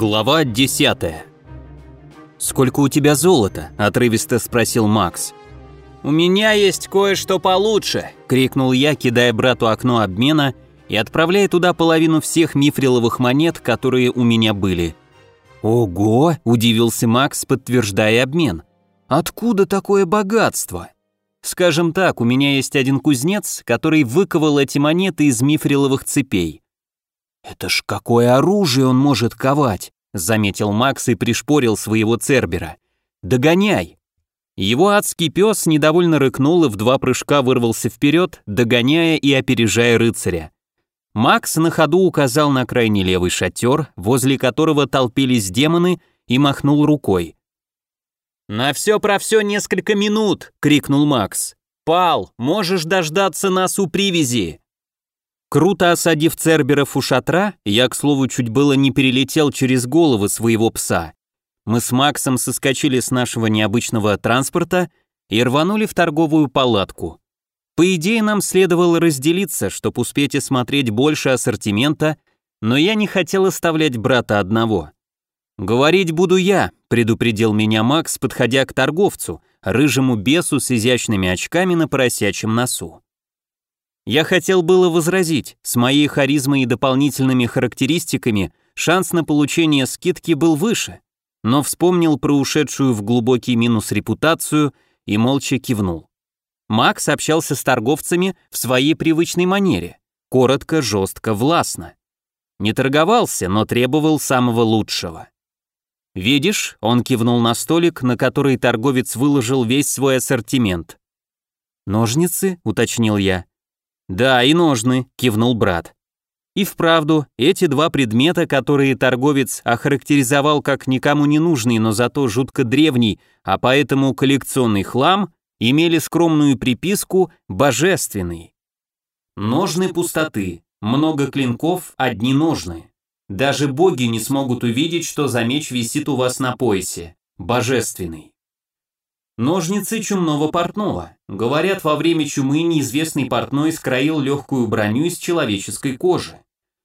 Глава 10 «Сколько у тебя золота?» – отрывисто спросил Макс. «У меня есть кое-что получше!» – крикнул я, кидая брату окно обмена и отправляя туда половину всех мифриловых монет, которые у меня были. «Ого!» – удивился Макс, подтверждая обмен. «Откуда такое богатство?» «Скажем так, у меня есть один кузнец, который выковал эти монеты из мифриловых цепей. «Это ж какое оружие он может ковать!» — заметил Макс и пришпорил своего Цербера. «Догоняй!» Его адский пес недовольно рыкнул и в два прыжка вырвался вперед, догоняя и опережая рыцаря. Макс на ходу указал на крайний левый шатер, возле которого толпились демоны, и махнул рукой. «На все про все несколько минут!» — крикнул Макс. «Пал, можешь дождаться нас у привязи!» Круто осадив Церберов у шатра, я, к слову, чуть было не перелетел через головы своего пса. Мы с Максом соскочили с нашего необычного транспорта и рванули в торговую палатку. По идее, нам следовало разделиться, чтобы успеть осмотреть больше ассортимента, но я не хотел оставлять брата одного. «Говорить буду я», — предупредил меня Макс, подходя к торговцу, рыжему бесу с изящными очками на поросячьем носу. Я хотел было возразить, с моей харизмой и дополнительными характеристиками шанс на получение скидки был выше, но вспомнил про ушедшую в глубокий минус репутацию и молча кивнул. Макс общался с торговцами в своей привычной манере, коротко, жестко, властно. Не торговался, но требовал самого лучшего. «Видишь?» — он кивнул на столик, на который торговец выложил весь свой ассортимент. «Ножницы?» — уточнил я. «Да, и ножны», — кивнул брат. И вправду, эти два предмета, которые торговец охарактеризовал как никому не нужный, но зато жутко древний, а поэтому коллекционный хлам, имели скромную приписку «божественный». Ножны пустоты, много клинков, одни ножны. Даже боги не смогут увидеть, что за меч висит у вас на поясе. Божественный. Ножницы чумного портного. Говорят, во время чумы неизвестный портной скроил легкую броню из человеческой кожи.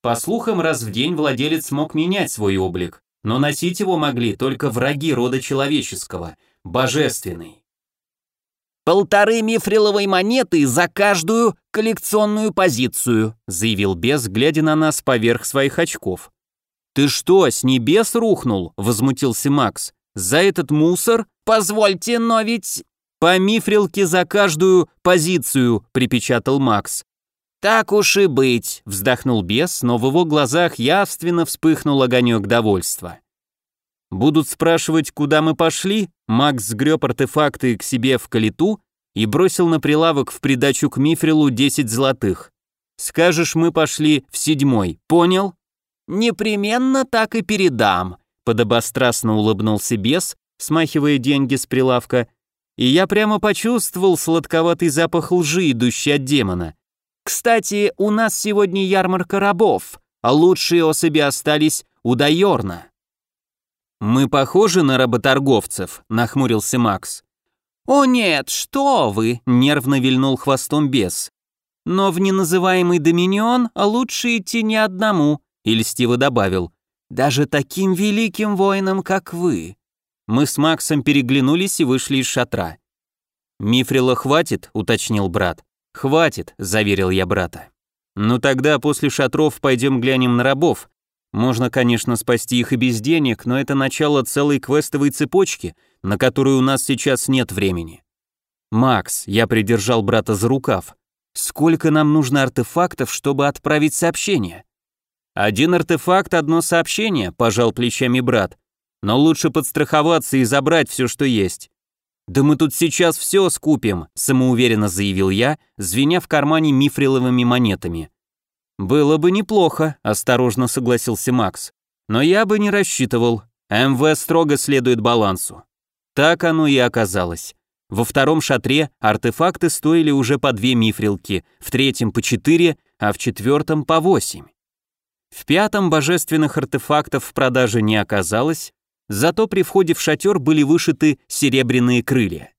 По слухам, раз в день владелец мог менять свой облик, но носить его могли только враги рода человеческого, божественный. «Полторы мифриловой монеты за каждую коллекционную позицию», заявил бес, глядя на нас поверх своих очков. «Ты что, с небес рухнул?» – возмутился Макс. «За этот мусор?» «Позвольте, но ведь...» «По мифрилке за каждую позицию», — припечатал Макс. «Так уж и быть», — вздохнул бес, но в его глазах явственно вспыхнул огонек довольства. «Будут спрашивать, куда мы пошли?» Макс сгреб артефакты к себе в калиту и бросил на прилавок в придачу к мифрилу 10 золотых. «Скажешь, мы пошли в седьмой, понял?» «Непременно так и передам», — подобострастно улыбнулся бес, смахивая деньги с прилавка, и я прямо почувствовал сладковатый запах лжи, идущий от демона. «Кстати, у нас сегодня ярмарка рабов, а лучшие особи остались у Дайорна». «Мы похожи на работорговцев», — нахмурился Макс. «О нет, что вы!» — нервно вильнул хвостом бес. «Но в неназываемый Доминион лучше идти не одному», — и добавил. «Даже таким великим воинам, как вы». Мы с Максом переглянулись и вышли из шатра. «Мифрила хватит?» — уточнил брат. «Хватит», — заверил я брата. «Ну тогда после шатров пойдем глянем на рабов. Можно, конечно, спасти их и без денег, но это начало целой квестовой цепочки, на которую у нас сейчас нет времени». «Макс», — я придержал брата за рукав, «сколько нам нужно артефактов, чтобы отправить сообщение?» «Один артефакт, одно сообщение», — пожал плечами брат но лучше подстраховаться и забрать все, что есть. «Да мы тут сейчас все скупим», — самоуверенно заявил я, звеня в кармане мифриловыми монетами. «Было бы неплохо», — осторожно согласился Макс. «Но я бы не рассчитывал. МВ строго следует балансу». Так оно и оказалось. Во втором шатре артефакты стоили уже по две мифрилки, в третьем по четыре, а в четвертом по восемь. В пятом божественных артефактов в продаже не оказалось, зато при входе в шатер были вышиты серебряные крылья.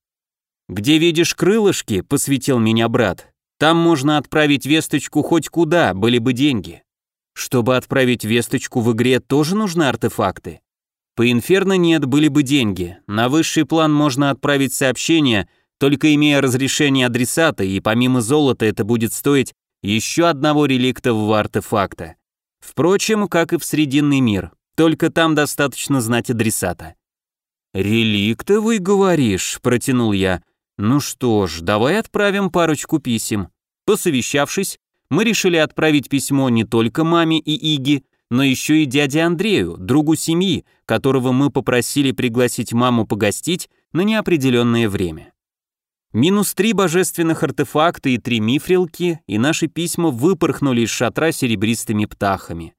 «Где видишь крылышки?» — посвятил меня брат. «Там можно отправить весточку хоть куда, были бы деньги». Чтобы отправить весточку в игре, тоже нужны артефакты. По Инферно нет, были бы деньги. На высший план можно отправить сообщение, только имея разрешение адресата, и помимо золота это будет стоить еще одного реликтового артефакта. Впрочем, как и в Срединный мир, только там достаточно знать адресата. «Реликтовый, говоришь?» – протянул я. «Ну что ж, давай отправим парочку писем». Посовещавшись, мы решили отправить письмо не только маме и Иге, но еще и дяде Андрею, другу семьи, которого мы попросили пригласить маму погостить на неопределенное время. Минус три божественных артефакта и три мифрилки, и наши письма выпорхнули из шатра серебристыми птахами.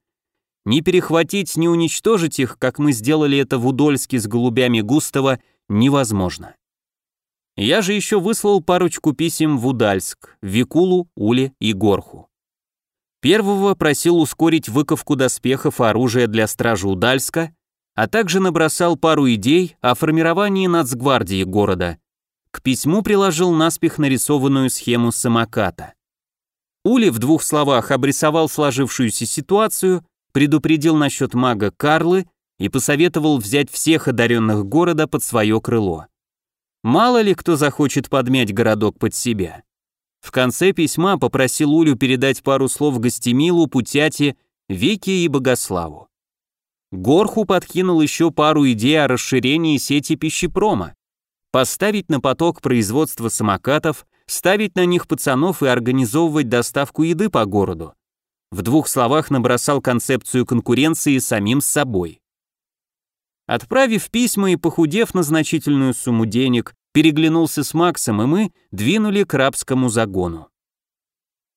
Не перехватить, не уничтожить их, как мы сделали это в Удольске с голубями Густава, невозможно. Я же еще выслал парочку писем в Удальск, Викулу, Уле и Горху. Первого просил ускорить выковку доспехов и оружия для стражи Удальска, а также набросал пару идей о формировании нацгвардии города. К письму приложил наспех нарисованную схему самоката. Ули в двух словах обрисовал сложившуюся ситуацию, предупредил насчет мага Карлы и посоветовал взять всех одаренных города под свое крыло. Мало ли кто захочет подмять городок под себя. В конце письма попросил Улю передать пару слов Гостемилу, Путяте, Вике и Богославу. Горху подкинул еще пару идей о расширении сети пищепрома. Поставить на поток производства самокатов, ставить на них пацанов и организовывать доставку еды по городу. В двух словах набросал концепцию конкуренции самим с собой. Отправив письма и похудев на значительную сумму денег, переглянулся с Максом, и мы двинули к рабскому загону.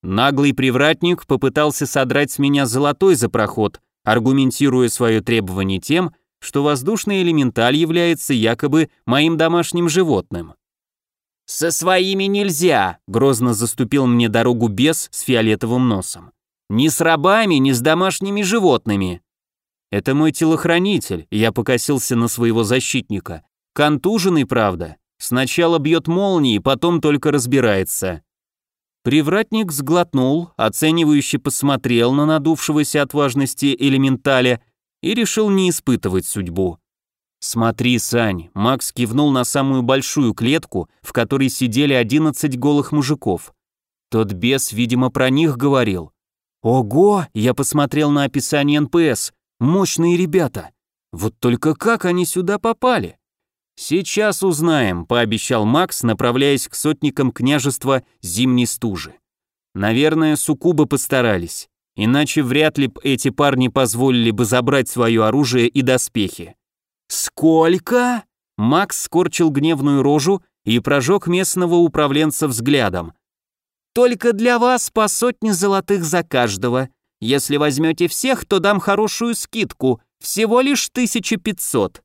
Наглый привратник попытался содрать с меня золотой за проход, аргументируя свое требование тем, что воздушный элементаль является якобы моим домашним животным. «Со своими нельзя», — грозно заступил мне дорогу бес с фиолетовым носом. «Ни с рабами, ни с домашними животными». «Это мой телохранитель», — я покосился на своего защитника. «Контуженный, правда. Сначала бьет молнией, потом только разбирается. Привратник сглотнул, оценивающе посмотрел на надувшегося от важности элементаля и решил не испытывать судьбу. «Смотри, Сань», Макс кивнул на самую большую клетку, в которой сидели 11 голых мужиков. Тот бес, видимо, про них говорил. «Ого!» — я посмотрел на описание НПС. «Мощные ребята! Вот только как они сюда попали?» «Сейчас узнаем», — пообещал Макс, направляясь к сотникам княжества Зимней Стужи. «Наверное, суккубы постарались, иначе вряд ли б эти парни позволили бы забрать свое оружие и доспехи». «Сколько?» Макс скорчил гневную рожу и прожег местного управленца взглядом. «Только для вас по сотне золотых за каждого. Если возьмете всех, то дам хорошую скидку, всего лишь 1500.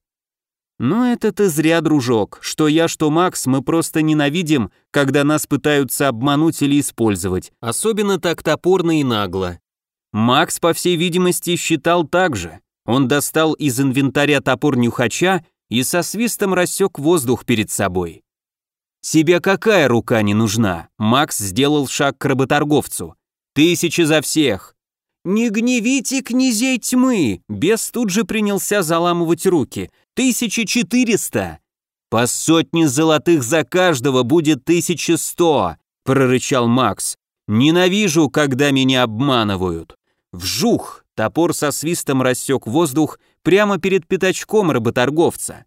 «Ну это ты зря, дружок. Что я, что Макс, мы просто ненавидим, когда нас пытаются обмануть или использовать. Особенно так топорно и нагло». Макс, по всей видимости, считал так же. Он достал из инвентаря топор нюхача и со свистом рассек воздух перед собой. «Тебе какая рука не нужна?» Макс сделал шаг к работорговцу. «Тысячи за всех!» «Не гневите князей тьмы!» Бес тут же принялся заламывать руки. Тысяча четыреста. По сотне золотых за каждого будет тысяча сто, прорычал Макс. Ненавижу, когда меня обманывают. Вжух! Топор со свистом рассек воздух прямо перед пятачком работорговца.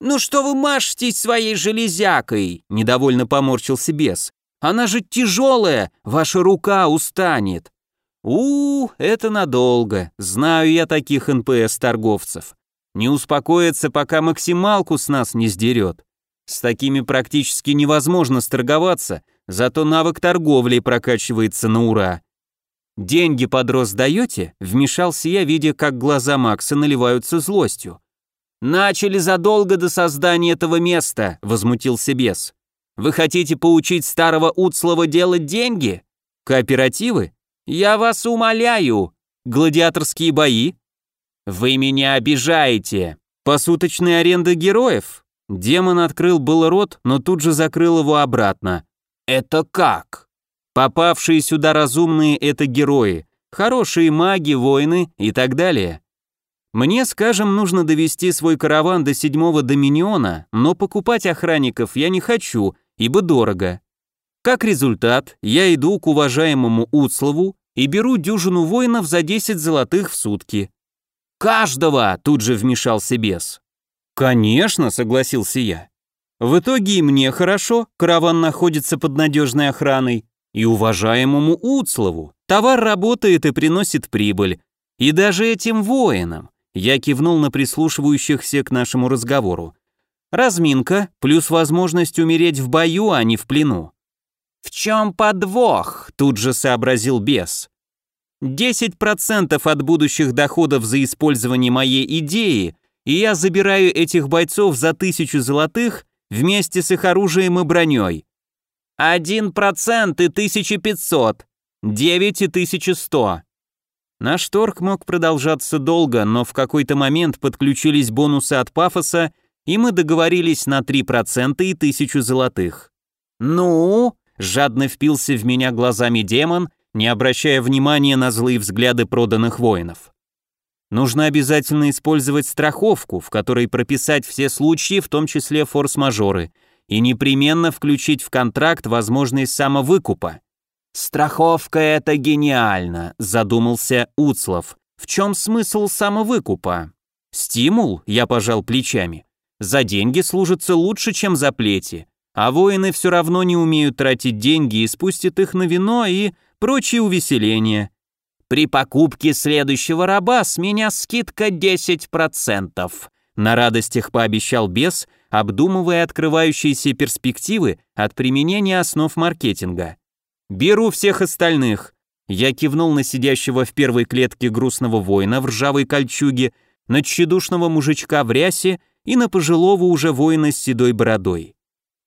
«Ну что вы машетесь своей железякой?» – недовольно поморщился бес. «Она же тяжелая, ваша рука устанет». у, -у это надолго, знаю я таких НПС-торговцев. Не успокоится, пока максималку с нас не сдерет. С такими практически невозможно сторговаться, зато навык торговли прокачивается на ура. «Деньги под рост даете?» — вмешался я, видя, как глаза Макса наливаются злостью. «Начали задолго до создания этого места», — возмутился бес. «Вы хотите поучить старого Уцлова делать деньги? Кооперативы? Я вас умоляю! Гладиаторские бои? «Вы меня обижаете!» «Посуточная аренда героев?» Демон открыл был рот, но тут же закрыл его обратно. «Это как?» «Попавшие сюда разумные — это герои. хорошие маги, воины и так далее. Мне, скажем, нужно довести свой караван до седьмого доминиона, но покупать охранников я не хочу, ибо дорого. Как результат, я иду к уважаемому Уцлову и беру дюжину воинов за 10 золотых в сутки. «Каждого!» — тут же вмешался бес. «Конечно», — согласился я. «В итоге и мне хорошо, караван находится под надежной охраной, и уважаемому Уцлову товар работает и приносит прибыль, и даже этим воинам». Я кивнул на прислушивающихся к нашему разговору. Разминка, плюс возможность умереть в бою, а не в плену. «В чем подвох?» – тут же сообразил бес. «10% от будущих доходов за использование моей идеи, и я забираю этих бойцов за тысячу золотых вместе с их оружием и броней. Один процент и 1500, 9 и 1100. Наш торг мог продолжаться долго, но в какой-то момент подключились бонусы от пафоса, и мы договорились на 3% и тысячу золотых. «Ну?» – жадно впился в меня глазами демон, не обращая внимания на злые взгляды проданных воинов. Нужно обязательно использовать страховку, в которой прописать все случаи, в том числе форс-мажоры, и непременно включить в контракт возможность самовыкупа. «Страховка — это гениально», — задумался Уцлов. «В чем смысл самовыкупа?» «Стимул», — я пожал плечами. «За деньги служится лучше, чем за плети, а воины все равно не умеют тратить деньги и спустят их на вино и прочие увеселения. При покупке следующего раба с меня скидка 10%. На радостях пообещал бес, обдумывая открывающиеся перспективы от применения основ маркетинга. «Беру всех остальных». Я кивнул на сидящего в первой клетке грустного воина в ржавой кольчуге, на тщедушного мужичка в рясе и на пожилого уже воина с седой бородой.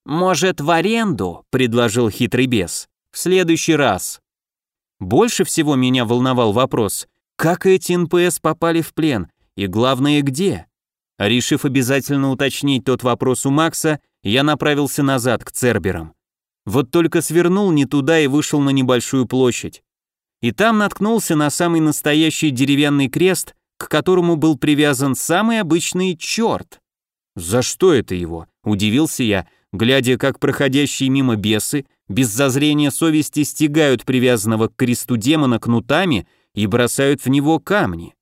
«Может, в аренду?» – предложил хитрый бес. «В следующий раз». Больше всего меня волновал вопрос, как эти НПС попали в плен, и главное, где? Решив обязательно уточнить тот вопрос у Макса, я направился назад, к Церберам. Вот только свернул не туда и вышел на небольшую площадь. И там наткнулся на самый настоящий деревянный крест, к которому был привязан самый обычный черт. «За что это его?» – удивился я, глядя, как проходящие мимо бесы без зазрения совести стягают привязанного к кресту демона кнутами и бросают в него камни.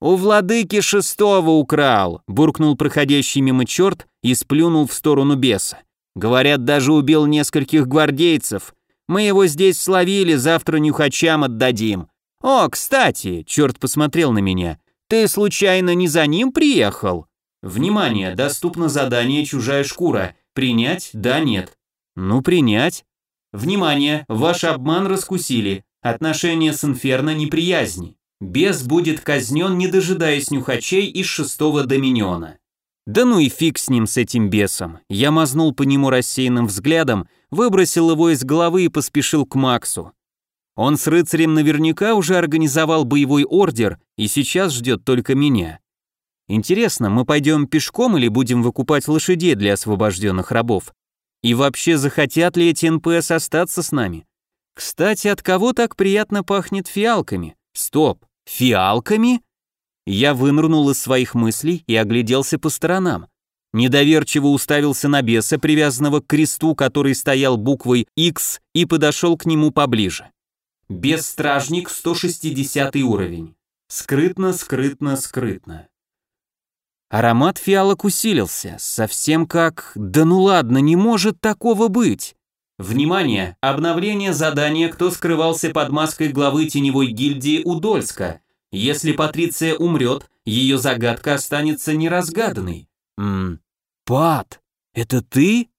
«У владыки шестого украл!» – буркнул проходящий мимо черт и сплюнул в сторону беса. «Говорят, даже убил нескольких гвардейцев. Мы его здесь словили, завтра нюхачам отдадим. О, кстати!» – черт посмотрел на меня. «Ты случайно не за ним приехал?» «Внимание! Доступно задание «Чужая шкура». Принять? Да, нет. Ну, принять. Внимание, ваш обман раскусили. Отношения с Инферно неприязни. Бес будет казнен, не дожидаясь нюхачей из шестого доминиона. Да ну и фиг с ним, с этим бесом. Я мазнул по нему рассеянным взглядом, выбросил его из головы и поспешил к Максу. Он с рыцарем наверняка уже организовал боевой ордер и сейчас ждет только меня. Интересно, мы пойдем пешком или будем выкупать лошадей для освобожденных рабов? И вообще, захотят ли эти НПС остаться с нами? Кстати, от кого так приятно пахнет фиалками? Стоп, фиалками? Я вынырнул из своих мыслей и огляделся по сторонам. Недоверчиво уставился на беса, привязанного к кресту, который стоял буквой X, и подошел к нему поближе. Бес-стражник, 160 уровень. Скрытно, скрытно, скрытно. Аромат фиалок усилился, совсем как... Да ну ладно, не может такого быть! Внимание! Обновление задания «Кто скрывался под маской главы теневой гильдии Удольска». Если Патриция умрет, ее загадка останется неразгаданной. Ммм... Пат, это ты?